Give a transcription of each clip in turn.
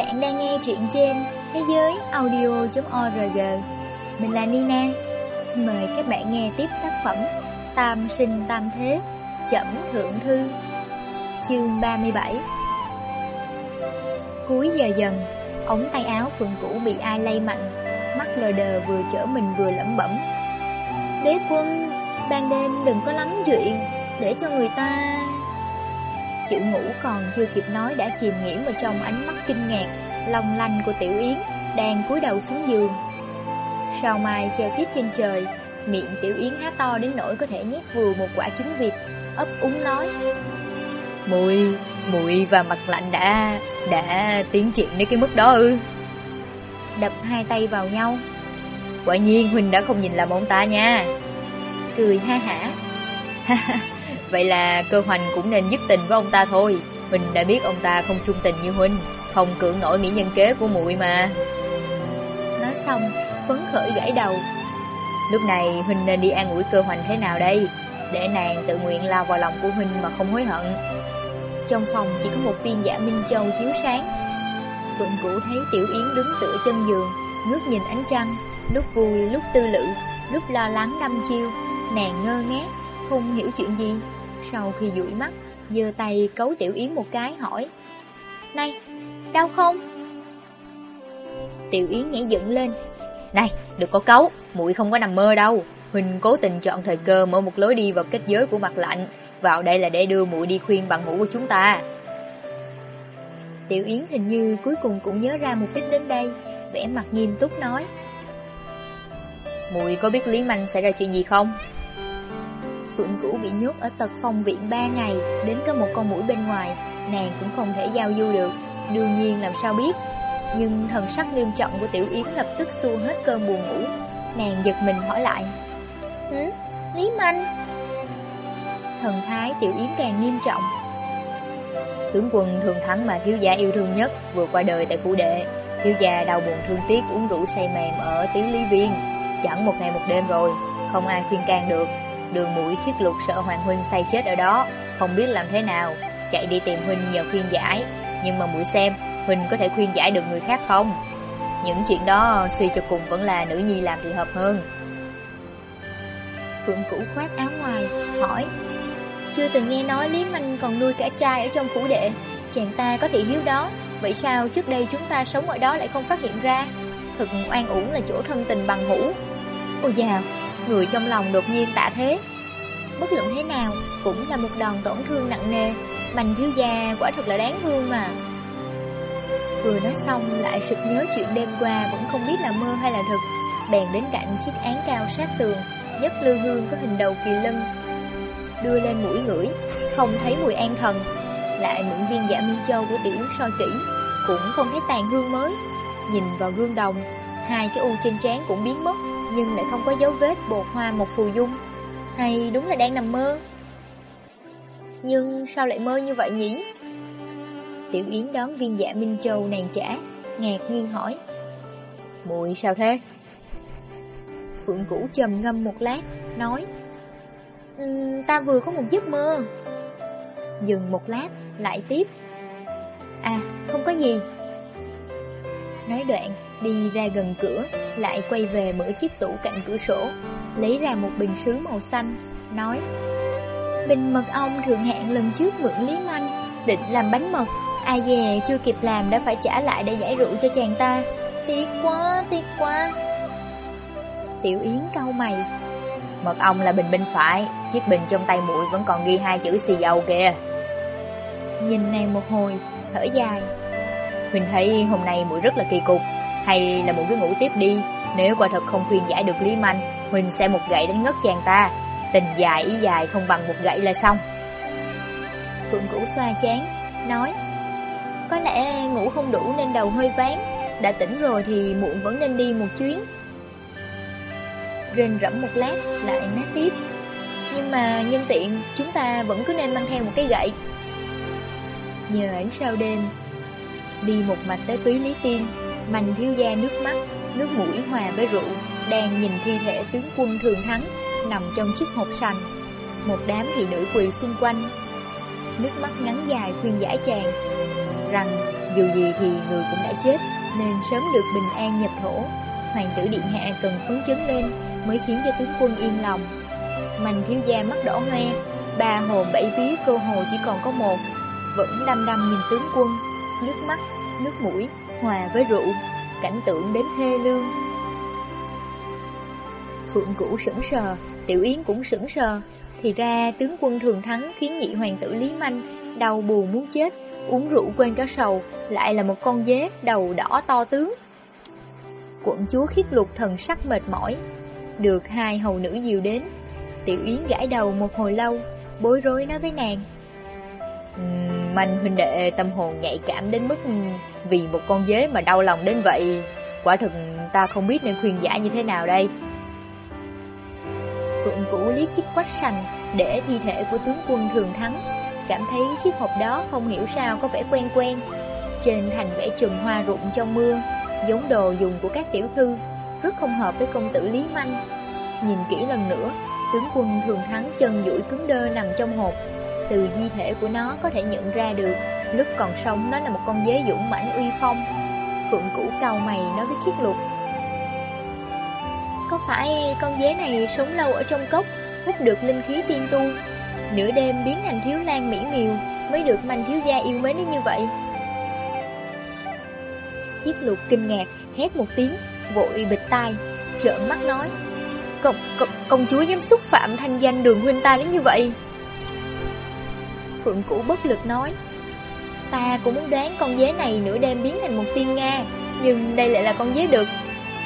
Các bạn đang nghe truyện trên thế giới audio.org Mình là Nina. Xin mời các bạn nghe tiếp tác phẩm Tam sinh tam thế, Chẩm thượng thư, Chương 37 Cuối giờ dần, Ống tay áo phượng cũ bị ai lay mạnh, Mắt lờ đờ vừa trở mình vừa lẩm bẩm. Đế quân, Ban đêm đừng có lắm chuyện, Để cho người ta Chữ ngủ còn chưa kịp nói đã chìm nghiễm vào trong ánh mắt kinh ngạc, long lanh của Tiểu Yến, đang cúi đầu xuống giường. Sao mai treo tiết trên trời, miệng Tiểu Yến há to đến nỗi có thể nhét vừa một quả trứng vịt, ấp úng nói. Mùi, mùi và mặt lạnh đã, đã tiến triển đến cái mức đó ư. Đập hai tay vào nhau. Quả nhiên Huynh đã không nhìn lầm ông ta nha. Cười ha hả. Vậy là cơ hoành cũng nên dứt tình với ông ta thôi. Huynh đã biết ông ta không trung tình như Huynh Không cưỡng nổi mỹ nhân kế của muội mà. Nói xong Phấn khởi gãy đầu. Lúc này Huynh nên đi an ủi cơ hoành thế nào đây? Để nàng tự nguyện lao vào lòng của Huynh mà không hối hận. Trong phòng chỉ có một viên dạ Minh Châu chiếu sáng. Phượng Cũ thấy Tiểu Yến đứng tựa chân giường Ngước nhìn ánh trăng Lúc vui lúc tư lự Lúc lo lắng đâm chiêu. Nàng ngơ ngác Không hiểu chuyện gì sau khi dụi mắt, giơ tay cấu Tiểu Yến một cái hỏi Này, đau không? Tiểu Yến nhảy dựng lên Này, đừng có cấu, muội không có nằm mơ đâu Huỳnh cố tình chọn thời cơ mở một lối đi vào kết giới của mặt lạnh Vào đây là để đưa muội đi khuyên bằng hữu của chúng ta Tiểu Yến hình như cuối cùng cũng nhớ ra mục đích đến đây vẻ mặt nghiêm túc nói muội có biết Lý Manh xảy ra chuyện gì không? Phượng Cửu bị nhốt ở tật phong viện 3 ngày, đến có một con mũi bên ngoài, nàng cũng không thể giao du được, đương nhiên làm sao biết. Nhưng thần sắc nghiêm trọng của Tiểu Yến lập tức xua hết cơn buồn ngủ, nàng giật mình hỏi lại. Hứ, Lý Manh? Thần thái Tiểu Yến càng nghiêm trọng. Tướng quân thường thắng mà thiếu gia yêu thương nhất vừa qua đời tại phủ đệ. Thiếu gia đau buồn thương tiếc uống rượu say mềm ở tí lý viên. Chẳng một ngày một đêm rồi, không ai khuyên can được, Đường mũi chiếc lục sợ Hoàng Huynh say chết ở đó. Không biết làm thế nào Chạy đi tìm Huynh nhờ khuyên giải. Nhưng mà mũi xem Huynh có thể khuyên giải được người khác không? Những chuyện đó suy cho cùng vẫn là nữ nhi làm thì hợp hơn. Phượng Cũ khoát áo ngoài Hỏi Chưa từng nghe nói Lý Manh còn nuôi cả trai ở trong phủ đệ. Chàng ta có thị hiếu đó Vậy sao trước đây chúng ta sống ở đó lại không phát hiện ra? Thật oan uổng là chỗ thân tình bằng hữu. Ôi dào Người trong lòng đột nhiên tạ thế. Bất luận thế nào, Cũng là một đòn tổn thương nặng nề. Bành thiếu gia quả thật là đáng thương mà. Vừa nói xong, lại sực nhớ chuyện đêm qua Vẫn không biết là mơ hay là thực. Bèn đến cạnh chiếc án cao sát tường Nhất lư hương có hình đầu kỳ lân. Đưa lên mũi ngửi, Không thấy mùi an thần. Lại mượn viên dạ Minh Châu của tiểu soi kỹ, Cũng không thấy tàn hương mới. Nhìn vào gương đồng, Hai cái u trên trán cũng biến mất nhưng lại không có dấu vết bột hoa một phù dung. Hay đúng là đang nằm mơ? Nhưng sao lại mơ như vậy nhỉ? Tiểu Yến đón viên dạ Minh Châu nàng trả, ngạc nhiên hỏi. Mùi sao thế? Phượng Cũ trầm ngâm một lát, nói. Um, ta vừa có một giấc mơ. Dừng một lát, lại tiếp. À, không có gì. Nói đoạn, đi ra gần cửa, lại quay về mở chiếc tủ cạnh cửa sổ, lấy ra một bình sứ màu xanh, nói Bình mật ong thường hạng lần trước mượn Lý Manh, định làm bánh mật, ai dè chưa kịp làm đã phải trả lại để giải rượu cho chàng ta. Tiếc quá, tiếc quá. Tiểu Yến cau mày. Mật ong là bình bên phải, chiếc bình trong tay muội vẫn còn ghi hai chữ xì dầu kìa. Nhìn này một hồi, thở dài. Huynh thấy hôm nay muội rất là kỳ cục, hay là muội cứ ngủ tiếp đi. Nếu quả thật không khuyên giải được Lý Manh Huynh sẽ một gậy đánh ngất chàng ta. Tình dài ý dài không bằng một gậy là xong. Phượng Cửu xoa chán Nói Có lẽ ngủ không đủ nên đầu hơi ván Đã tỉnh rồi thì muộn vẫn nên đi một chuyến. Rên rẫm một lát lại nát tiếp Nhưng mà nhân tiện Chúng ta vẫn cứ nên mang theo một cái gậy. Nhờ ánh sao đêm Đi một mạch tới túy Lý Tiên Mạnh thiếu gia nước mắt, nước mũi hòa với rượu, đang nhìn thi thể tướng quân thường thắng, nằm trong chiếc hộp sành. Một đám thị nữ quỳ xung quanh. Nước mắt ngắn dài khuyên giải chàng, rằng Dù gì thì người cũng đã chết Nên sớm được bình an nhập thổ Hoàng tử điện hạ cần phấn chấn lên Mới khiến cho tướng quân yên lòng Mạnh thiếu gia mắt đỏ hoe Ba hồn bảy vía cơ hồ chỉ còn có một Vẫn đăm đăm nhìn tướng quân Nước mắt, nước mũi Hòa với rượu Cảnh tượng đến thê lương. Phượng Cửu sững sờ Tiểu Yến cũng sững sờ. Thì ra tướng quân thường thắng khiến nhị hoàng tử Lý Manh Đau buồn muốn chết Uống rượu quên cả sầu Lại là một con dế đầu đỏ to tướng. Quận chúa khiết lục thần sắc mệt mỏi. Được hai hầu nữ dìu đến Tiểu Yến gãi đầu một hồi lâu Bối rối nói với nàng. Uhm, Manh huynh đệ, tâm hồn nhạy cảm đến mức Vì một con dế mà đau lòng đến vậy. Quả thực ta không biết nên khuyên giải như thế nào đây. Phượng Vũ liếc chiếc quách sành Để thi thể của tướng quân thường thắng. Cảm thấy chiếc hộp đó không hiểu sao có vẻ quen quen. Trên thành vẽ chùm hoa rụng trong mưa, Giống đồ dùng của các tiểu thư, Rất không hợp với công tử Lý Manh. Nhìn kỹ lần nữa, Tướng quân thường thắng chân duỗi cứng đơ nằm trong hộp. Từ di thể của nó có thể nhận ra được Lúc còn sống nó là một con dế dũng mãnh uy phong. Phượng cũ cau mày nói với chiếc lục. Có phải con dế này sống lâu ở trong cốc Hút được linh khí tiên tu? Nửa đêm biến thành thiếu lan mỹ miều Mới được manh thiếu gia yêu mến đến như vậy. Chiếc lục kinh ngạc Hét một tiếng Vội bịch tai Trợn mắt nói Công, công, công chúa dám xúc phạm thanh danh đường huynh ta đến như vậy? Phượng Cũ bất lực nói, Ta cũng muốn đoán con dế này nửa đêm biến thành một tiên Nga, Nhưng đây lại là con dế đực.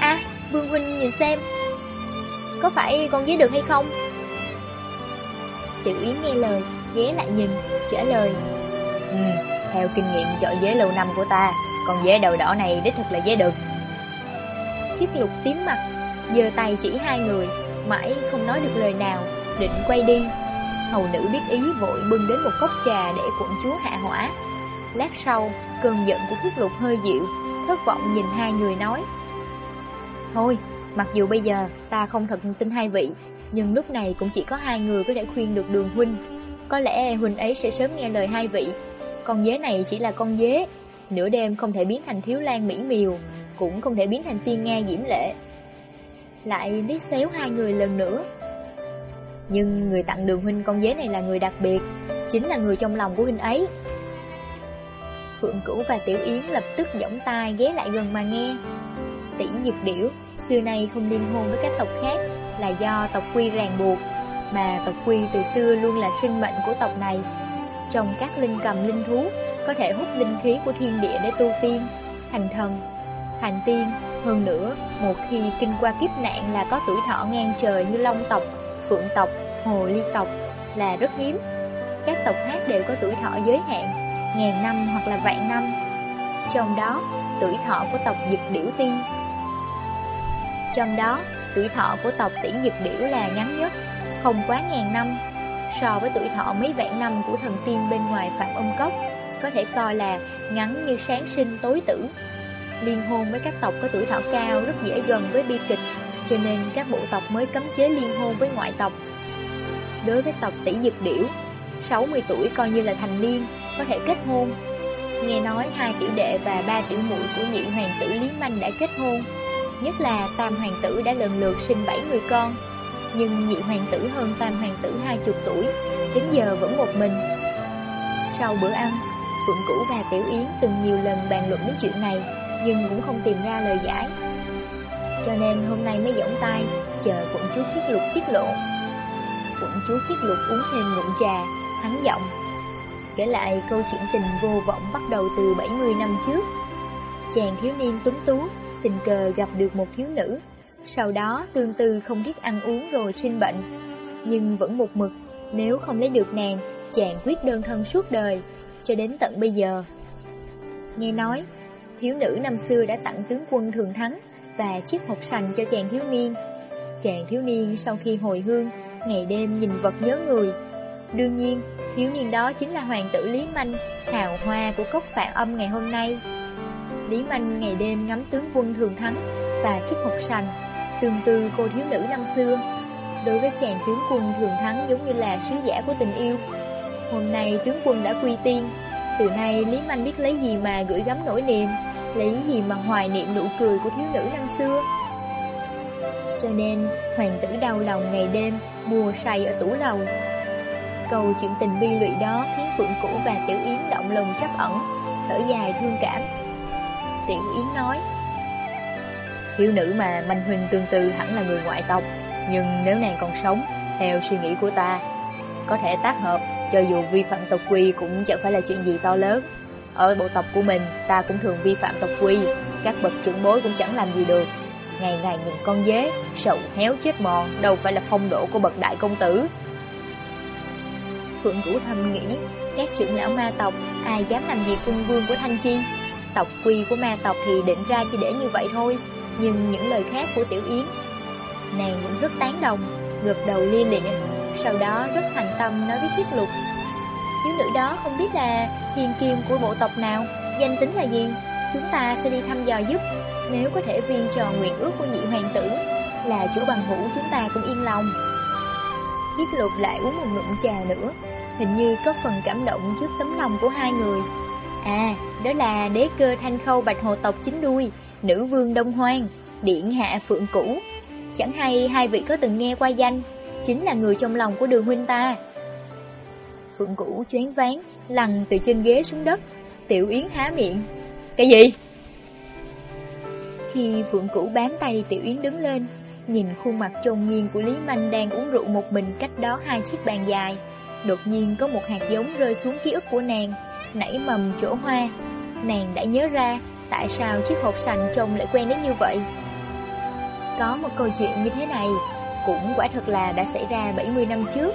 À Vương Huynh nhìn xem, Có phải con dế đực hay không? Tiểu Yến nghe lời, Ghé lại nhìn, trả lời Ừ theo kinh nghiệm chợ dế lâu năm của ta, Con dế đầu đỏ này đích thực là dế đực. Thiết lục tím mặt, giơ tay chỉ hai người, Mãi không nói được lời nào, Định quay đi. Hầu nữ biết ý vội bưng đến một cốc trà Để quận chúa hạ hỏa. Lát sau, cơn giận của thiết lục hơi dịu, Thất vọng nhìn hai người nói. Thôi, Mặc dù bây giờ ta không thật tin hai vị, Nhưng lúc này cũng chỉ có hai người có thể khuyên được đường huynh. Có lẽ huynh ấy sẽ sớm nghe lời hai vị. Con dế này chỉ là con dế, Nửa đêm không thể biến thành thiếu lan mỹ miều, Cũng không thể biến thành tiên nga diễm lệ. Lại liếc xéo hai người lần nữa. Nhưng người tặng đường huynh con dế này là người đặc biệt, chính là người trong lòng của huynh ấy. Phượng Cửu và Tiểu Yến lập tức giỏng tai ghé lại gần mà nghe. Tỷ diệp Điểu xưa nay không liên hôn với các tộc khác là do tộc quy ràng buộc, mà tộc quy từ xưa luôn là sinh mệnh của tộc này. Trong các linh cầm linh thú, có thể hút linh khí của thiên địa để tu tiên, thành thần, thành tiên hơn nữa, một khi kinh qua kiếp nạn là có tuổi thọ ngang trời như Long tộc, Phượng tộc, Hồ Ly tộc là rất hiếm. Các tộc khác đều có tuổi thọ giới hạn, ngàn năm hoặc là vạn năm. Trong đó, tuổi thọ của tộc Dực Điểu Ti. Trong đó, tuổi thọ của tộc tỷ Dực Điểu là ngắn nhất, không quá ngàn năm. So với tuổi thọ mấy vạn năm của thần tiên bên ngoài Phạm Âm Cốc, có thể coi là ngắn như sáng sinh tối tử. Liên hôn với các tộc có tuổi thọ cao rất dễ gần với bi kịch, cho nên các bộ tộc mới cấm chế liên hôn với ngoại tộc. Đối với tộc tỷ dực điểu, 60 tuổi coi như là thành niên, có thể kết hôn. Nghe nói hai tiểu đệ và ba tiểu muội của nhị hoàng tử Lý Manh đã kết hôn, nhất là tam hoàng tử đã lần lượt sinh 7 người con. Nhưng nhị hoàng tử hơn tam hoàng tử 20 tuổi, đến giờ vẫn một mình. Sau bữa ăn, Phượng Cửu và Tiểu Yến từng nhiều lần bàn luận đến chuyện này, nhưng cũng không tìm ra lời giải. Cho nên hôm nay mới giỏng tay, chờ quận chúa khiết lục tiết lộ. Quận chúa khiết lục uống thêm ngụm trà, hắn giọng. Kể lại câu chuyện tình vô vọng bắt đầu từ 70 năm trước. Chàng thiếu niên tuấn tú, tình cờ gặp được một thiếu nữ. Sau đó tương tư không biết ăn uống rồi sinh bệnh. Nhưng vẫn một mực, nếu không lấy được nàng, chàng quyết đơn thân suốt đời, cho đến tận bây giờ. Nghe nói, thiếu nữ năm xưa đã tặng tướng quân thường thắng và chiếc hộp sành cho chàng thiếu niên. Chàng thiếu niên sau khi hồi hương, ngày đêm nhìn vật nhớ người. Đương nhiên, thiếu niên đó chính là hoàng tử Lý Manh, hào hoa của cốc phạn âm ngày hôm nay. Lý Manh ngày đêm ngắm tướng quân thường thắng và chiếc hộp sành, tương tư cô thiếu nữ năm xưa. Đối với chàng tướng quân thường thắng giống như là sứ giả của tình yêu. Hôm nay tướng quân đã quy tiên, Từ nay Lý Manh biết lấy gì mà gửi gắm nỗi niềm Lấy gì mà hoài niệm nụ cười của thiếu nữ năm xưa. Cho nên, hoàng tử đau lòng ngày đêm Mùa say ở tủ lầu. Câu chuyện tình bi lụy đó Khiến Phượng Cũ và Tiểu Yến động lòng chấp ẩn, Thở dài thương cảm. Tiểu Yến nói, Thiếu nữ mà Manh Huynh tương tư hẳn là người ngoại tộc, Nhưng nếu nàng còn sống, Theo suy nghĩ của ta, Có thể tác hợp, Cho dù vi phạm tộc quy cũng chẳng phải là chuyện gì to lớn. Ở bộ tộc của mình, Ta cũng thường vi phạm tộc quy. Các bậc trưởng bối cũng chẳng làm gì được. Ngày ngày nhìn con dế sậu héo, chết mòn, Đâu phải là phong độ của bậc đại công tử. Phượng Vũ thầm nghĩ, Các trưởng lão ma tộc, Ai dám làm gì quân vương của Thanh Chi? Tộc quy của ma tộc thì định ra chỉ để như vậy thôi, Nhưng những lời khác của Tiểu Yến. Nàng cũng rất tán đồng Gật đầu lia lịa, Sau đó rất thành tâm nói với Thiết Lục. Thiếu nữ đó không biết là Hiền kiêm của bộ tộc nào. Danh tính là gì? Chúng ta sẽ đi thăm dò giúp. Nếu có thể viên tròn nguyện ước của nhị hoàng tử Là chỗ bằng hữu chúng ta cũng yên lòng. Thiết Lục lại uống một ngụm trà nữa. Hình như có phần cảm động trước tấm lòng của hai người. À, đó là đế cơ thanh khâu bạch hồ tộc chính đuôi Nữ vương Đông Hoang Điện hạ Phượng Cũ Chẳng hay hai vị có từng nghe qua danh Chính là người trong lòng của đường huynh ta. Phượng Cũ choáng váng, Lằn từ trên ghế xuống đất. Tiểu Yến há miệng. Cái gì? Khi Phượng Cũ bám tay Tiểu Yến đứng lên, Nhìn khuôn mặt trông nghiêng của Lý Manh đang uống rượu một mình cách đó hai chiếc bàn dài, Đột nhiên có một hạt giống rơi xuống ký ức của nàng, Nảy mầm chỗ hoa. Nàng đã nhớ ra Tại sao chiếc hộp sành trông lại quen đến như vậy. Có một câu chuyện như thế này Cũng quả thật là đã xảy ra 70 năm trước.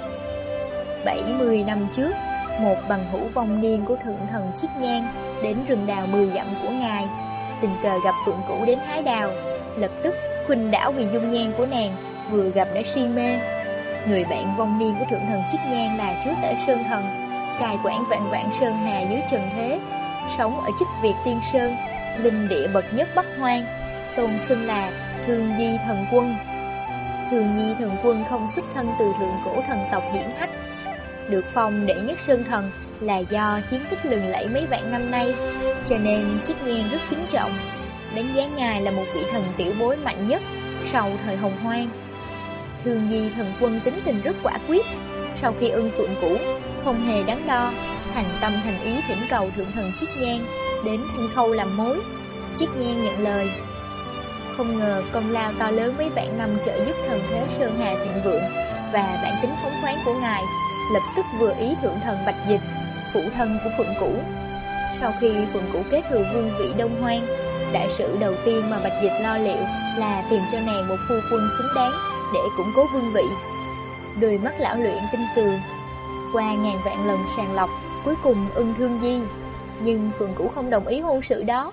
70 năm trước, Một bằng hữu vong niên của thượng thần Chiết Nhan Đến rừng đào 10 dặm của ngài. Tình cờ gặp phượng cũ đến hái đào, Lập tức khuynh đảo vì dung nhan của nàng Vừa gặp đã si mê. Người bạn vong niên của thượng thần Chiết Nhan là chúa tể Sơn Thần Cài quản vạn vạn Sơn Hà dưới trần thế, Sống ở chức Việt Tiên Sơn, Linh địa bậc nhất Bắc Hoang, Tôn xưng là Thương Di Thần Quân. Thường nhi Thần Quân không xuất thân từ thượng cổ thần tộc hiển hách được phong đệ nhất Sơn Thần là do chiến tích lừng lẫy mấy vạn năm nay. Cho nên chiếc Nhan rất kính trọng. Đánh giá ngài là một vị thần tiểu bối mạnh nhất Sau thời hồng hoang. Thương nhi thần quân tính tình rất quả quyết. Sau khi ưng phượng cũ Không hề đắn đo, Thành tâm thành ý thỉnh cầu thượng thần chiếc Nhan Đến thanh khâu làm mối. Chiếc Nhan nhận lời. Không ngờ công lao to lớn mấy vạn năm trợ giúp thần thế Sơn Hà thịnh vượng Và bản tính phóng khoáng của ngài Lập tức vừa ý thượng thần Bạch Dịch, Phụ thân của Phượng Cũ Sau khi Phượng Cũ kết thừa vương vị Đông Hoang, Đại sự đầu tiên mà Bạch Dịch lo liệu Là tìm cho nàng một phu quân xứng đáng Để củng cố vương vị. Đôi mắt lão luyện tinh tường, Qua ngàn vạn lần sàng lọc, Cuối cùng ưng thương di. Nhưng Phượng Cũ không đồng ý hôn sự đó.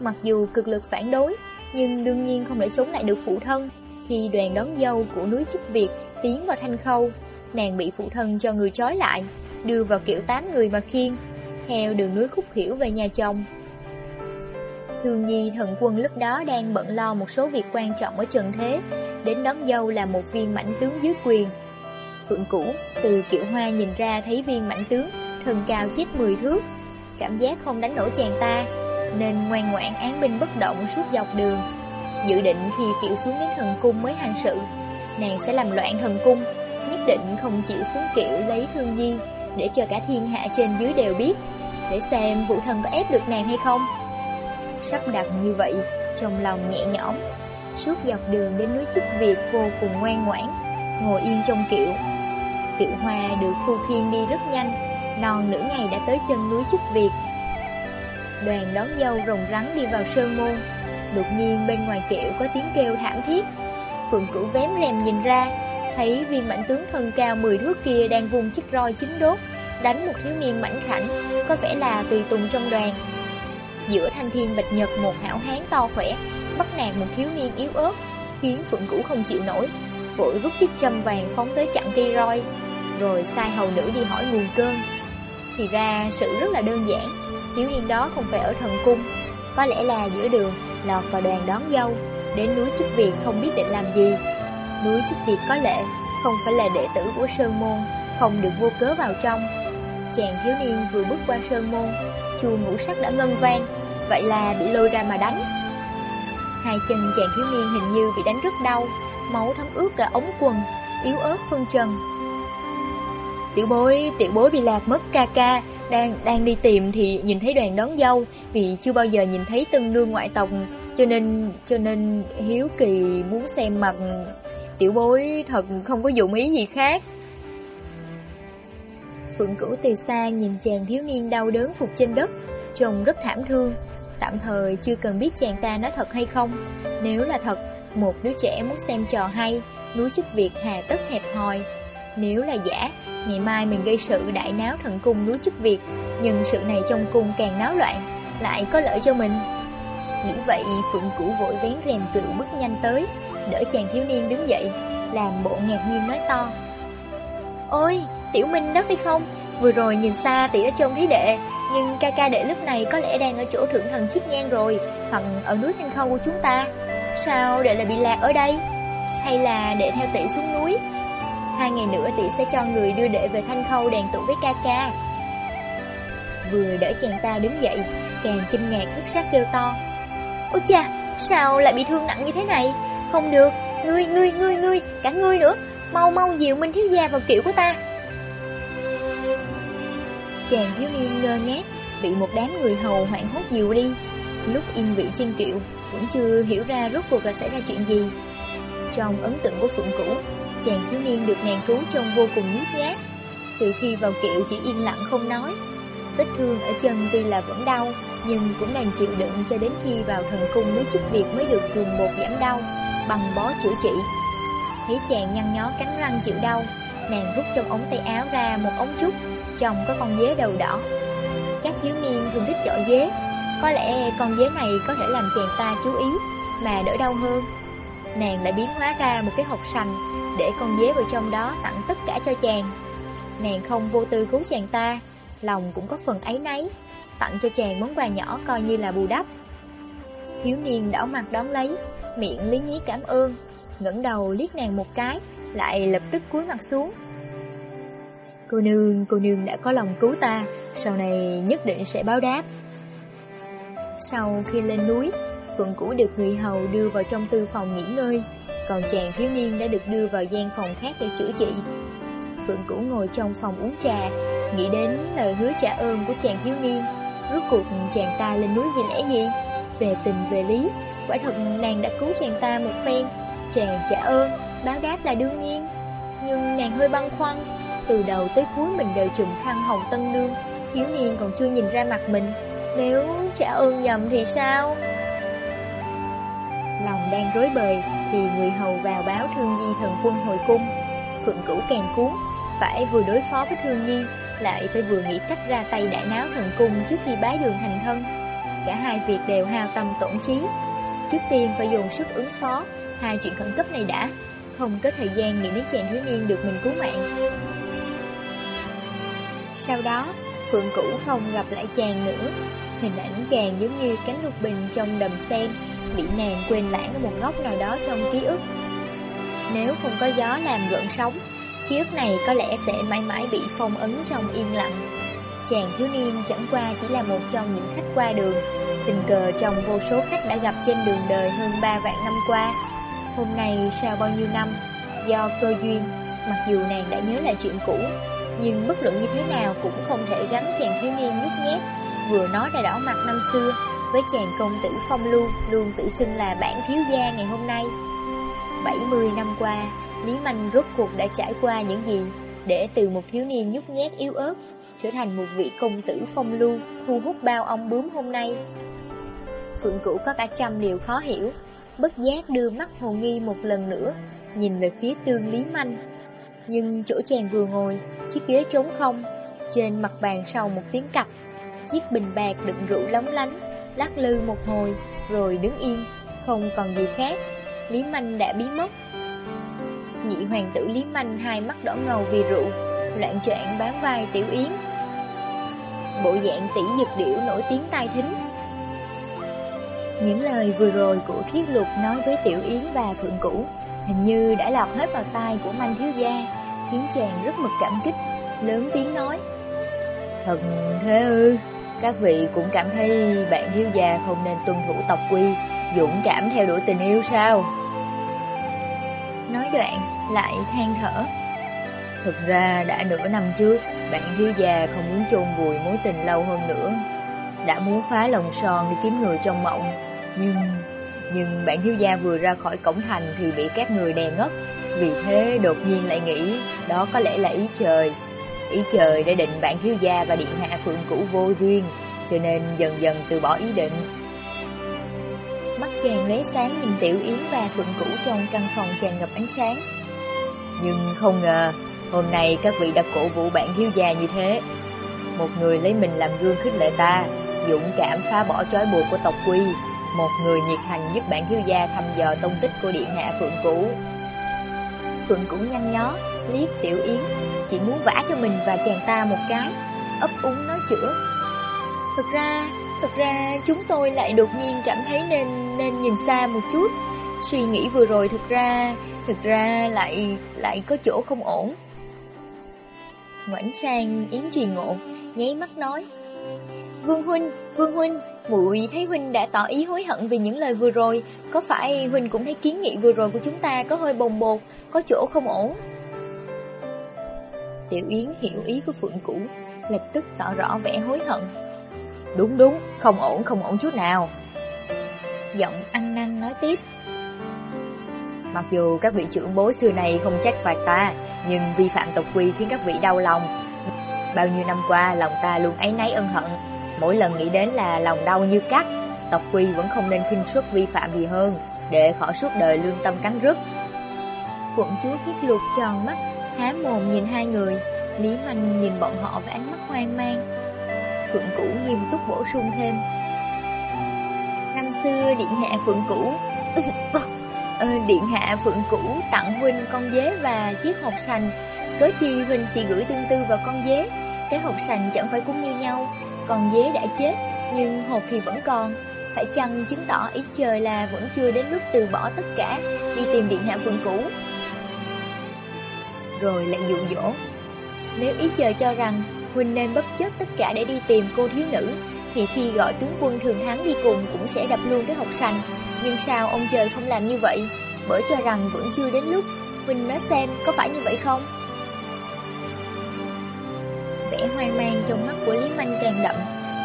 Mặc dù cực lực phản đối, Nhưng đương nhiên không thể chống lại được phụ thân Khi đoàn đón dâu của núi chức Việt Tiến vào thanh khâu. Nàng bị phụ thân cho người trói lại, Đưa vào kiểu tám người mà khiên Theo đường núi khúc hiểu về nhà chồng. Thường Nhi thần quân lúc đó đang bận lo một số việc quan trọng ở trần thế, Đến đón dâu là một viên mảnh tướng dưới quyền. Phượng Cũ từ kiệu hoa nhìn ra thấy viên mảnh tướng thần cao chết 10 thước, Cảm giác không đánh nổi chàng ta, Nên ngoan ngoãn án binh bất động suốt dọc đường. Dự định khi kiệu xuống đến thần cung mới hành sự, Nàng sẽ làm loạn thần cung. Nhất định không chịu xuống kiệu lấy thương nhi Để cho cả thiên hạ trên dưới đều biết, Để xem vũ thần có ép được nàng hay không. Sắp đặt như vậy, Trong lòng nhẹ nhõm, Suốt dọc đường đến núi chức Việt vô cùng ngoan ngoãn, Ngồi yên trong kiệu Kiệu hoa được phu khiên đi rất nhanh, Non nửa ngày đã tới chân núi chức Việt. Đoàn đón dâu rồng rắn đi vào sơn môn, Đột nhiên bên ngoài kiệu có tiếng kêu thảm thiết. Phượng cửu vém rèm nhìn ra Thấy viên mãnh tướng thân cao 10 thước kia đang vùng chiếc roi chính đốt, Đánh một thiếu niên mảnh khảnh, Có vẻ là tùy tùng trong đoàn. Giữa thanh thiên bạch nhật, một hảo hán to khỏe, Bắt nạt một thiếu niên yếu ớt, Khiến Phượng cũ không chịu nổi, Vội rút chiếc châm vàng phóng tới chặn cây roi, Rồi sai hầu nữ đi hỏi nguồn cơn. Thì ra sự rất là đơn giản, Thiếu niên đó không phải ở thần cung, Có lẽ là giữa đường, Lọt vào đoàn đón dâu, Đến núi chức việc không biết định làm gì. Núi chức việc có lệ Không phải là đệ tử của Sơn Môn Không được vô cớ vào trong. Chàng thiếu niên vừa bước qua sơn môn Chuông ngũ sắc đã ngân vang Vậy là bị lôi ra mà đánh. Hai chân chàng thiếu niên hình như bị đánh rất đau Máu thấm ướt cả ống quần Yếu ớt phân trần. Tiểu bối, tiểu bối bị lạc mất ca ca Đang đang đi tìm thì nhìn thấy đoàn đón dâu Vì chưa bao giờ nhìn thấy tân nương ngoại tộc Cho nên cho nên hiếu kỳ muốn xem mặt Tiểu bối thật không có dụng ý gì khác. Phượng cửu từ xa nhìn chàng thiếu niên đau đớn phục trên đất, Trông rất thảm thương. Tạm thời chưa cần biết chàng ta nói thật hay không. Nếu là thật, Một đứa trẻ muốn xem trò hay Núi chức việc hà tất hẹp hòi. Nếu là giả, Ngày mai mình gây sự đại náo thần cung núi chức việc, Nhưng sự này trong cung càng náo loạn, Lại có lợi cho mình. Nghĩ vậy Phượng Cửu vội vén rèm rượu bước nhanh tới, Đỡ chàng thiếu niên đứng dậy, Làm bộ ngạc nhiên nói to. Ôi, Tiểu Minh đó phải không? Vừa rồi nhìn xa tỷ đã trông thấy đệ, Nhưng ca ca đệ lúc này có lẽ đang ở chỗ thượng thần chiếc nhang rồi, Hoặc ở núi Thanh Khâu của chúng ta. Sao đệ lại bị lạc ở đây? Hay là đệ theo tỷ xuống núi? Hai ngày nữa tỷ sẽ cho người đưa đệ về Thanh Khâu đàn tụ với ca ca. Vừa đỡ chàng ta đứng dậy, Càng kinh ngạc thất sắc kêu to. Ôi cha Sao lại bị thương nặng như thế này? Không được Ngươi, ngươi, ngươi, ngươi Cả ngươi nữa. Mau mau dịu Minh Thiếu Gia vào kiệu của ta. Chàng thiếu niên ngơ ngác Bị một đám người hầu hoảng hốt dịu đi. Lúc yên vị trên kiệu Cũng chưa hiểu ra rốt cuộc là xảy ra chuyện gì. Trong ấn tượng của Phượng Cũ Chàng thiếu niên được nàng cứu trông vô cùng nhút nhát. Từ khi vào kiệu chỉ yên lặng không nói Vết thương ở chân tuy là vẫn đau nhưng cũng đang chịu đựng cho đến khi vào thần cung mới chức việc mới được dùng bột giảm đau, Bằng bó chữa trị. Thấy chàng nhăn nhó cắn răng chịu đau, Nàng rút trong ống tay áo ra một ống trúc Trong có con dế đầu đỏ. Các thiếu niên thường thích chọi dế, Có lẽ con dế này có thể làm chàng ta chú ý, Mà đỡ đau hơn. Nàng lại biến hóa ra một cái hộp sành, Để con dế vào trong đó tặng tất cả cho chàng. Nàng không vô tư cứu chàng ta, Lòng cũng có phần ấy nấy Tặng cho chàng món quà nhỏ coi như là bù đắp. Thiếu niên đỏ mặt đón lấy Miệng lý nhí cảm ơn ngẩng đầu liếc nàng một cái Lại lập tức cúi mặt xuống. Cô nương, cô nương đã có lòng cứu ta Sau này nhất định sẽ báo đáp. Sau khi lên núi Phượng Cũ được người hầu đưa vào trong tư phòng nghỉ ngơi Còn chàng thiếu niên đã được đưa vào gian phòng khác để chữa trị. Phượng Cũ ngồi trong phòng uống trà Nghĩ đến lời hứa trả ơn của chàng thiếu niên. Rốt cuộc chàng ta lên núi vì lẽ gì? Về tình về lý, Quả thật nàng đã cứu chàng ta một phen. Chàng trả ơn, Báo đáp là đương nhiên. Nhưng nàng hơi băn khoăn, Từ đầu tới cuối mình đều trùm khăn hồng tân nương. Thiếu niên còn chưa nhìn ra mặt mình. Nếu trả ơn nhầm thì sao? Lòng đang rối bời, Thì người hầu vào báo thương nhi thần quân hồi cung. Phượng cửu càng cuốn phải vừa đối phó với thương nhi, Lại phải vừa nghĩ cách ra tay đại náo thần cung Trước khi bái đường thành thân Cả hai việc đều hao tâm tổn trí. Trước tiên phải dùng sức ứng phó. Hai chuyện khẩn cấp này đã. Không có thời gian nghĩ đến chàng thiếu niên được mình cứu mạng. Sau đó, Phượng Cũ không gặp lại chàng nữa. Hình ảnh chàng giống như cánh lục bình trong đầm sen, Bị nàng quên lãng ở một góc nào đó trong ký ức. Nếu không có gió làm gợn sóng Ký ức này có lẽ sẽ mãi mãi bị phong ấn trong yên lặng. Chàng thiếu niên chẳng qua chỉ là một trong những khách qua đường. Tình cờ trong vô số khách đã gặp trên đường đời hơn 3 vạn năm qua. Hôm nay sau bao nhiêu năm, Do cơ duyên, Mặc dù nàng đã nhớ lại chuyện cũ, Nhưng bất luận như thế nào cũng không thể gắn chàng thiếu niên nhút nhát. Vừa nói ra đỏ mặt năm xưa, Với chàng công tử phong lưu Luôn tự xưng là bản thiếu gia ngày hôm nay. 70 năm qua Lý Manh rốt cuộc đã trải qua những gì Để từ một thiếu niên nhút nhát yếu ớt Trở thành một vị công tử phong lưu Thu hút bao ông bướm hôm nay. Phượng Cửu có cả trăm điều khó hiểu Bất giác đưa mắt hồ nghi một lần nữa Nhìn về phía tương Lý Manh. Nhưng chỗ chàng vừa ngồi Chiếc ghế trống không Trên mặt bàn sau một tiếng cặp, Chiếc bình bạc đựng rượu lóng lánh Lắc lư một hồi Rồi đứng yên Không còn gì khác. Lý Manh đã biến mất. Nhị hoàng tử Lý Manh hai mắt đỏ ngầu vì rượu Loạn trạng bám vai Tiểu Yến Bộ dạng tỷ dực điệu nổi tiếng tai thính những lời vừa rồi của khiếp lục nói với Tiểu Yến và Phượng Cũ Hình như đã lọt hết vào tai của Manh Thiếu Gia Khiến chàng rất mực cảm kích Lớn tiếng nói Thật thế ư? Các vị cũng cảm thấy bạn thiếu gia không nên tuân thủ tộc quy, dũng cảm theo đuổi tình yêu sao? Nói đoạn, lại than thở. Thực ra đã nửa năm trước, bạn thiếu gia không muốn chôn vùi mối tình lâu hơn nữa. Đã muốn phá lòng son đi kiếm người trong mộng, nhưng... Nhưng bạn thiếu gia vừa ra khỏi cổng thành thì bị các người đè ngất, vì thế đột nhiên lại nghĩ đó có lẽ là ý trời. Ý trời đã định bạn thiếu gia và điện hạ phượng cũ vô duyên, cho nên dần dần từ bỏ ý định. Mắt chàng lóe sáng nhìn Tiểu Yến và Phượng Cũ trong căn phòng tràn ngập ánh sáng. Nhưng không ngờ, hôm nay các vị đã cổ vũ bạn thiếu gia như thế. Một người lấy mình làm gương khích lệ ta, dũng cảm phá bỏ trói buộc của tộc quy. Một người nhiệt hành giúp bạn thiếu gia thăm dò tông tích của điện hạ Phượng Cũ. Phượng Cũ nhăn nhó, liếc Tiểu Yến, chỉ muốn vả cho mình và chàng ta một cái, ấp úng nói chữa. Thực ra, thực ra chúng tôi lại đột nhiên cảm thấy nên nên nhìn xa một chút. Suy nghĩ vừa rồi thực ra, thực ra lại lại có chỗ không ổn. Ngoảnh sang Yến Trì Ngộ, nháy mắt nói: "Vương huynh, Vương huynh, muội thấy huynh đã tỏ ý hối hận vì những lời vừa rồi, có phải huynh cũng thấy kiến nghị vừa rồi của chúng ta có hơi bồng bột, có chỗ không ổn?" Tiểu Yến hiểu ý của Phượng Cũ, lập tức tỏ rõ vẻ hối hận. Đúng đúng, không ổn, không ổn chút nào. Giọng ăn năn nói tiếp. Mặc dù các vị trưởng bối xưa này không trách phạt ta, nhưng vi phạm tộc quy khiến các vị đau lòng. Bao nhiêu năm qua, lòng ta luôn ấy nấy ân hận. Mỗi lần nghĩ đến là lòng đau như cắt. Tộc quy vẫn không nên khinh suất vi phạm gì hơn, để khỏi suốt đời lương tâm cắn rứt. Quận chúa thiết lục tròn mắt, há mồm nhìn hai người. Lý Manh nhìn bọn họ với ánh mắt hoang mang. Phượng Cũ nghiêm túc bổ sung thêm. Năm xưa điện hạ Phượng Cũ Ờ, điện hạ Phượng Cũ tặng huynh con dế và chiếc hộp sành. Cớ chi huynh chỉ gửi tương tư vào con dế? Cái hộp sành chẳng phải cũng như nhau. Con dế đã chết, Nhưng hộp thì vẫn còn. Phải chăng chứng tỏ ý trời là vẫn chưa đến lúc từ bỏ tất cả? Đi tìm điện hạ Phượng Cũ Rồi lại dụ dỗ. Nếu ý trời cho rằng Huynh nên bất chấp tất cả để đi tìm cô thiếu nữ thì khi gọi tướng quân thường thắng đi cùng Cũng sẽ đập luôn cái hộp sành. Nhưng sao ông trời không làm như vậy? Bởi cho rằng vẫn chưa đến lúc. Huynh nói xem, có phải như vậy không? Vẻ hoang mang trong mắt của Lý Manh càng đậm,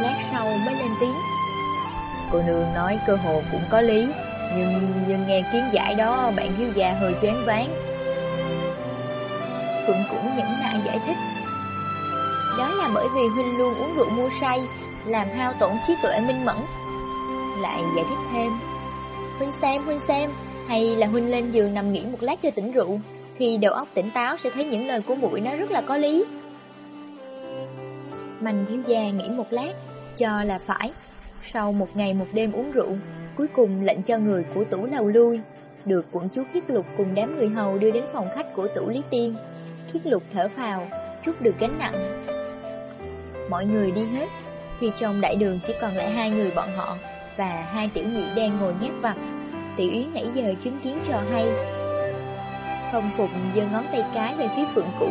Lát sau mới lên tiếng. Cô nương nói cơ hồ cũng có lý, Nhưng nhưng nghe kiến giải đó, Bạn thiếu gia hơi choáng váng. Phượng cũng nhẫn nại giải thích. Đó là bởi vì Huynh luôn uống rượu mua say làm hao tổn trí tuệ minh mẫn. Lại giải thích thêm Huynh xem, Huynh xem Hay là Huynh lên giường nằm nghỉ một lát cho tỉnh rượu Khi đầu óc tỉnh táo sẽ thấy những lời của muội nó rất là có lý. Mạnh thiếu gia nghĩ một lát Cho là phải. Sau một ngày một đêm uống rượu Cuối cùng lệnh cho người của tủ lầu lui Được quận chúa Khiết Lục cùng đám người hầu đưa đến phòng khách của tủ Lý Tiên. Khiết Lục thở phào Rút được gánh nặng. Mọi người đi hết khi trong đại đường chỉ còn lại hai người bọn họ Và hai tiểu nhị đang ngồi nhát vặt. Tiểu Yến nãy giờ chứng kiến trò hay. Không phục giơ ngón tay cái về phía Phượng Cũ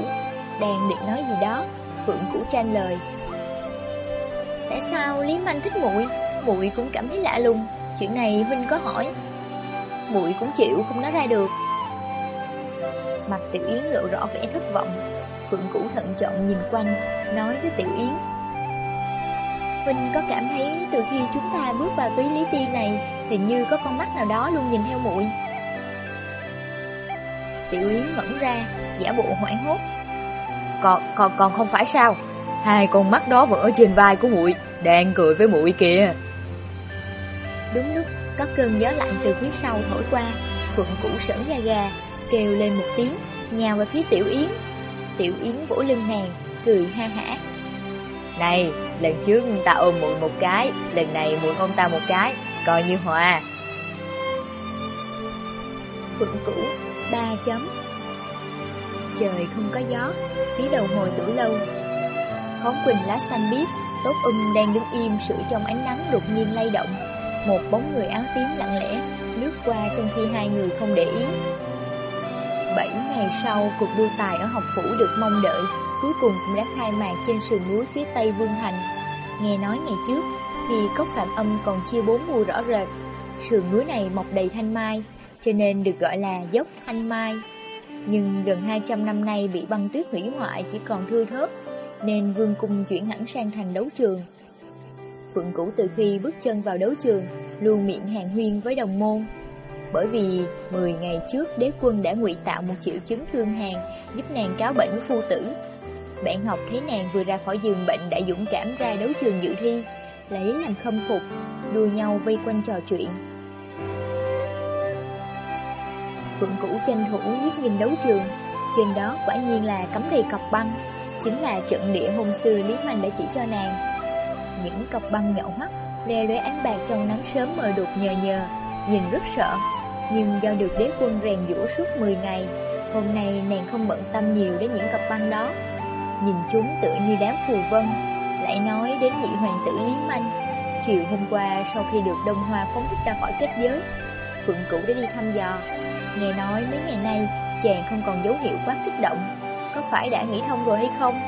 Đang định nói gì đó, Phượng Cũ tranh lời. Tại sao Lý Manh thích muội? Muội cũng cảm thấy lạ lùng. Chuyện này Huynh có hỏi. Muội cũng chịu, không nói ra được. Mặt Tiểu Yến lộ rõ vẻ thất vọng. Phượng Cũ thận trọng nhìn quanh, Nói với Tiểu Yến. Huynh có cảm thấy từ khi chúng ta bước vào túy lý tiên này thì như có con mắt nào đó luôn nhìn theo muội. Tiểu Yến ngẩn ra Giả bộ hoảng hốt. Còn, còn, còn không phải sao? Hai con mắt đó vẫn ở trên vai của muội Đang cười với muội kìa. Đúng lúc có cơn gió lạnh từ phía sau thổi qua Phượng Cũ sởn da gà Kêu lên một tiếng Nhào về phía Tiểu Yến. Tiểu Yến vỗ lưng nàng, cười ha hả. Này, lần trước ta ôm muội một cái, lần này muội ôm ta một cái, coi như hòa. Phượng cũ, ba chấm. Trời không có gió, phía đầu hồi tủ lâu. Khóm quỳnh lá xanh biếc, tốt um đang đứng im sưởi trong ánh nắng đột nhiên lay động. Một bóng người áo tím lặng lẽ, lướt qua trong khi hai người không để ý. bảy ngày sau, cuộc đua tài ở học phủ được mong đợi cuối cùng cũng đã khai mạc trên sườn núi phía tây Vương Thành. Nghe nói ngày trước, khi cốc phạm âm còn chia bốn mùa rõ rệt, sườn núi này mọc đầy thanh mai, cho nên được gọi là dốc thanh mai. Nhưng gần 200 năm nay bị băng tuyết hủy hoại chỉ còn thưa thớt, nên vương cung chuyển hẳn sang thành đấu trường. Phượng Cũ từ khi bước chân vào đấu trường, luôn miệng hàng huyên với đồng môn. Bởi vì 10 ngày trước đế quân đã ngụy tạo một triệu chứng thương hàn giúp nàng cáo bệnh với phu tử. Bạn học thấy nàng vừa ra khỏi giường bệnh đã dũng cảm ra đấu trường dự thi, lấy làm khâm phục, đua nhau vây quanh trò chuyện. Phượng Cũ tranh thủ liếc nhìn đấu trường, trên đó quả nhiên là cắm đầy cọc băng, chính là trận địa hôm xưa Lý Hoành đã chỉ cho nàng. Những cọc băng nhậu mắt, le lóe ánh bạc trong nắng sớm mờ đục nhờ nhờ, nhìn rất sợ. Nhưng do được đế quân rèn dũa suốt 10 ngày, hôm nay nàng không bận tâm nhiều đến những cặp băng đó. Nhìn chúng tựa như đám phù vân, lại nói đến nhị hoàng tử Lý Manh. Chiều hôm qua sau khi được Đông Hoa phóng thích ra khỏi kết giới, Phượng Cửu đã đi thăm dò. Nghe nói mấy ngày nay chàng không còn dấu hiệu quá kích động, có phải đã nghĩ thông rồi hay không?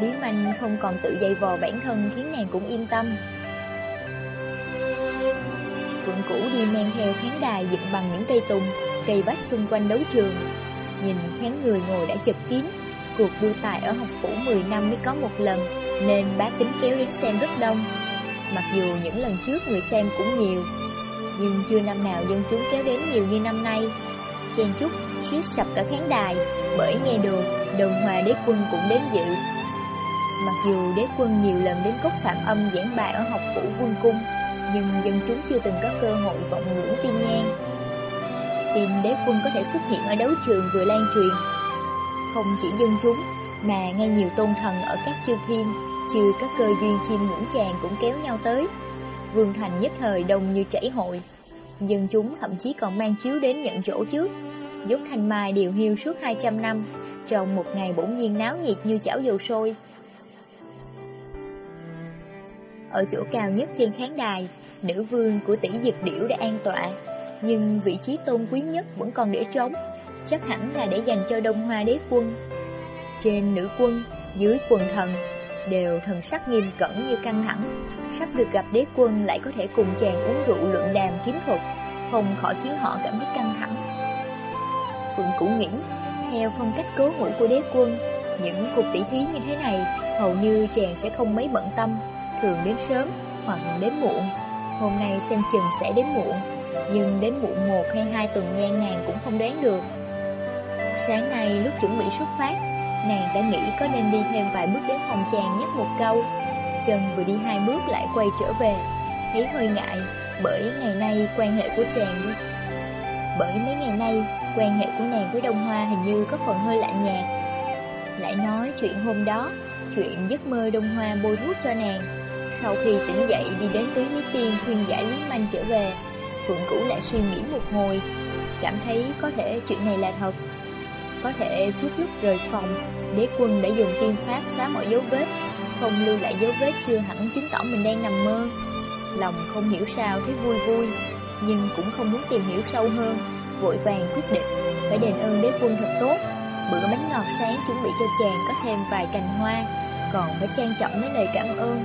Lý Manh không còn tự dày vò bản thân khiến nàng cũng yên tâm. Phượng cửu đi men theo khán đài dựng bằng những cây tùng, cây bách xung quanh đấu trường. Nhìn khán người ngồi đã chật kín, cuộc đua tài ở học phủ 10 năm mới có một lần, nên bá tính kéo đến xem rất đông. Mặc dù những lần trước người xem cũng nhiều, nhưng chưa năm nào dân chúng kéo đến nhiều như năm nay. Chen chúc, suýt sập cả khán đài, bởi nghe đồn đồng hòa đế quân cũng đến dự. Mặc dù đế quân nhiều lần đến cốc phạm âm giảng bài ở học phủ vương cung, nhưng dân chúng chưa từng có cơ hội vọng ngưỡng tiên nhang. Tin đế quân có thể xuất hiện ở đấu trường vừa lan truyền. Không chỉ dân chúng, mà ngay nhiều tôn thần ở các chư thiên, trừ các cơ duyên chim ngưỡng chàng cũng kéo nhau tới. Vương thành nhất thời đông như chảy hội. Dân chúng thậm chí còn mang chiếu đến nhận chỗ trước. Dốc thanh mai điều hiu suốt 200 năm, trong một ngày bỗng nhiên náo nhiệt như chảo dầu sôi. Ở chỗ cao nhất trên khán đài, nữ vương của tỷ dực điểu đã an tọa, nhưng vị trí tôn quý nhất vẫn còn để trống, chắc hẳn là để dành cho Đông Hoa đế quân. Trên nữ quân, dưới quần thần, đều thần sắc nghiêm cẩn như căng thẳng, sắp được gặp đế quân lại có thể cùng chàng uống rượu luận đàm kiếm thuật, không khỏi khiến họ cảm thấy căng thẳng. Phượng cũng nghĩ, theo phong cách cố hữu của đế quân, những cuộc tỷ thí như thế này hầu như chàng sẽ không mấy bận tâm, thường đến sớm hoặc đến muộn. Hôm nay xem chừng sẽ đến muộn, nhưng đến muộn một hay hai tuần nhan nàng cũng không đoán được. Sáng nay lúc chuẩn bị xuất phát, nàng đã nghĩ có nên đi thêm vài bước đến phòng chàng nhắc một câu. Chân vừa đi hai bước lại quay trở về, thấy hơi ngại, bởi ngày nay quan hệ của chàng đi. Bởi mấy ngày nay, quan hệ của nàng với Đông Hoa hình như có phần hơi lạnh nhạt. Lại nói chuyện hôm đó, chuyện giấc mơ Đông Hoa bôi thuốc cho nàng, sau khi tỉnh dậy đi đến túy Lý Tiên khuyên giải Lý Manh trở về, Phượng Cũ lại suy nghĩ một hồi, cảm thấy có thể chuyện này là thật. Có thể trước lúc rời phòng, đế quân đã dùng tiên pháp xóa mọi dấu vết, không lưu lại dấu vết chưa hẳn chứng tỏ mình đang nằm mơ. Lòng không hiểu sao thấy vui vui, nhưng cũng không muốn tìm hiểu sâu hơn, vội vàng quyết định phải đền ơn đế quân thật tốt. Bữa bánh ngọt sáng chuẩn bị cho chàng có thêm vài cành hoa, còn phải trang trọng mấy lời cảm ơn.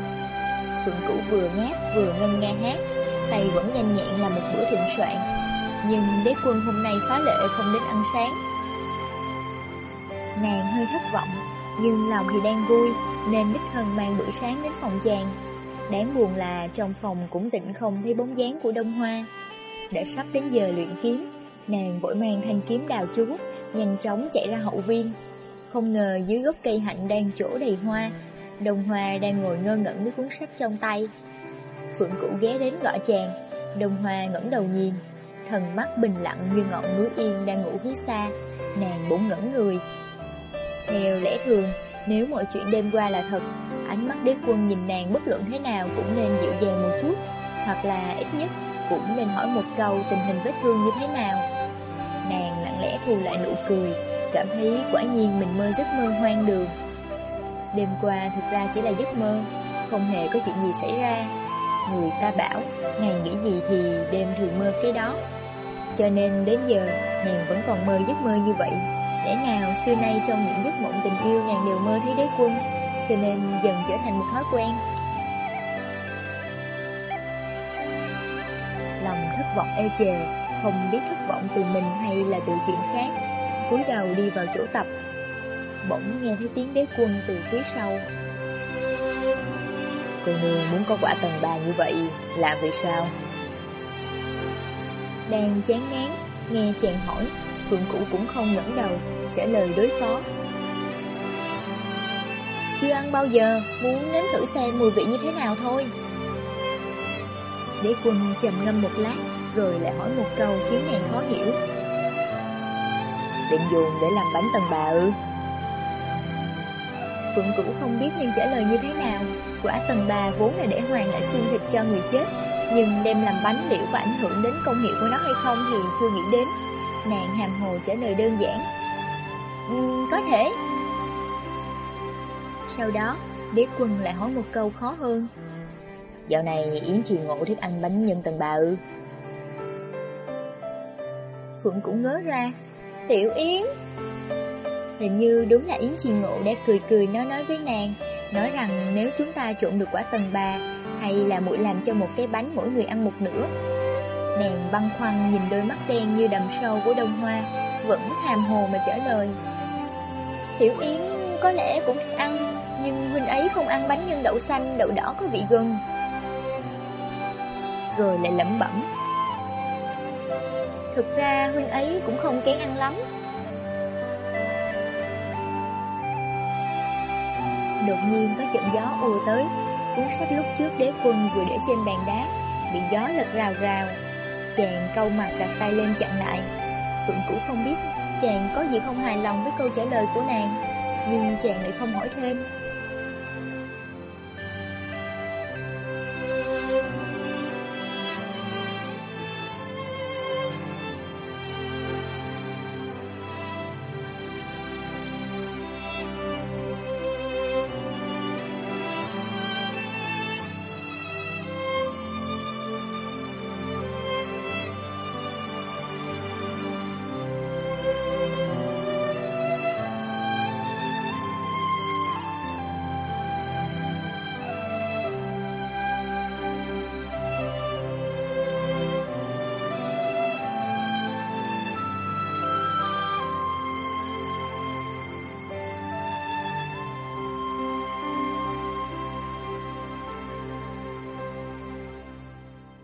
Phượng Cũ vừa ngáp vừa ngân nga hát, tay vẫn nhanh nhẹn là một bữa thịnh soạn. Nhưng đế quân hôm nay phá lệ không đến ăn sáng. Nàng hơi thất vọng, nhưng lòng thì đang vui, nên đích thân mang bữa sáng đến phòng chàng. Đáng buồn là trong phòng cũng tịnh không thấy bóng dáng của Đông Hoa. Đã sắp đến giờ luyện kiếm, nàng vội mang thanh kiếm đào chú, nhanh chóng chạy ra hậu viên. Không ngờ dưới gốc cây hạnh đang chỗ đầy hoa, Đông Hoa đang ngồi ngơ ngẩn với cuốn sách trong tay. Phượng Cũ ghé đến gọi chàng, Đông Hoa ngẩng đầu nhìn, thần mắt bình lặng như ngọn núi yên đang ngủ phía xa, nàng bỗng ngẩn người. Theo lẽ thường, nếu mọi chuyện đêm qua là thật, ánh mắt đế quân nhìn nàng bất luận thế nào cũng nên dịu dàng một chút, hoặc là ít nhất cũng nên hỏi một câu tình hình vết thương như thế nào. Nàng lặng lẽ thu lại nụ cười, cảm thấy quả nhiên mình mơ giấc mơ hoang đường. Đêm qua thực ra chỉ là giấc mơ, không hề có chuyện gì xảy ra. Người ta bảo, ngày nghĩ gì thì đêm thường mơ cái đó. Cho nên đến giờ, nàng vẫn còn mơ giấc mơ như vậy. Lẽ nào xưa nay trong những giấc mộng tình yêu nàng đều mơ thấy đế quân Cho nên dần trở thành một thói quen. Lòng thất vọng ê chề Không biết thất vọng từ mình hay là từ chuyện khác cúi đầu đi vào chỗ tập. Bỗng nghe thấy tiếng đế quân từ phía sau. Cô nương muốn có quả tầng ba như vậy Là vì sao? Đang chán ngán Nghe chàng hỏi Phượng Cũ cũng không ngẩng đầu Trả lời đối phó. Chưa ăn bao giờ Muốn nếm thử xem mùi vị như thế nào thôi. Đế quân trầm ngâm một lát Rồi lại hỏi một câu khiến nàng khó hiểu. Định dùng để làm bánh tầng bà ư? Phượng Cũ không biết nên trả lời như thế nào. Quả tầng bà vốn là để hoàn lại xương thịt cho người chết Nhưng đem làm bánh liệu có ảnh hưởng đến công hiệu của nó hay không thì chưa nghĩ đến. Nàng hàm hồ trả lời đơn giản um, Có thể. Sau đó đế quân lại hỏi một câu khó hơn. Dạo này Yến Trì Ngộ thích ăn bánh nhân tầng bà ư? Phượng cũng ngớ ra. Tiểu Yến. Hình như đúng là Yến Trì Ngộ đã cười cười nói nói với nàng Nói rằng nếu chúng ta trộn được quả tầng bà Hay là muội làm cho một cái bánh mỗi người ăn một nửa. Nàng băng khoăn nhìn đôi mắt đen như đầm sâu của đông hoa vẫn hàm hồ mà trả lời. Tiểu Yến có lẽ cũng thích ăn Nhưng huynh ấy không ăn bánh nhân đậu xanh, đậu đỏ có vị gừng. Rồi lại lẩm bẩm. Thực ra huynh ấy cũng không kén ăn lắm. Đột nhiên có trận gió ùa tới Cuốn sách lúc trước đế quân vừa để trên bàn đá Bị gió lật rào rào. Chàng câu mặt đặt tay lên chặn lại. Phượng Cũ không biết. Chàng có gì không hài lòng với câu trả lời của nàng. Nhưng chàng lại không hỏi thêm.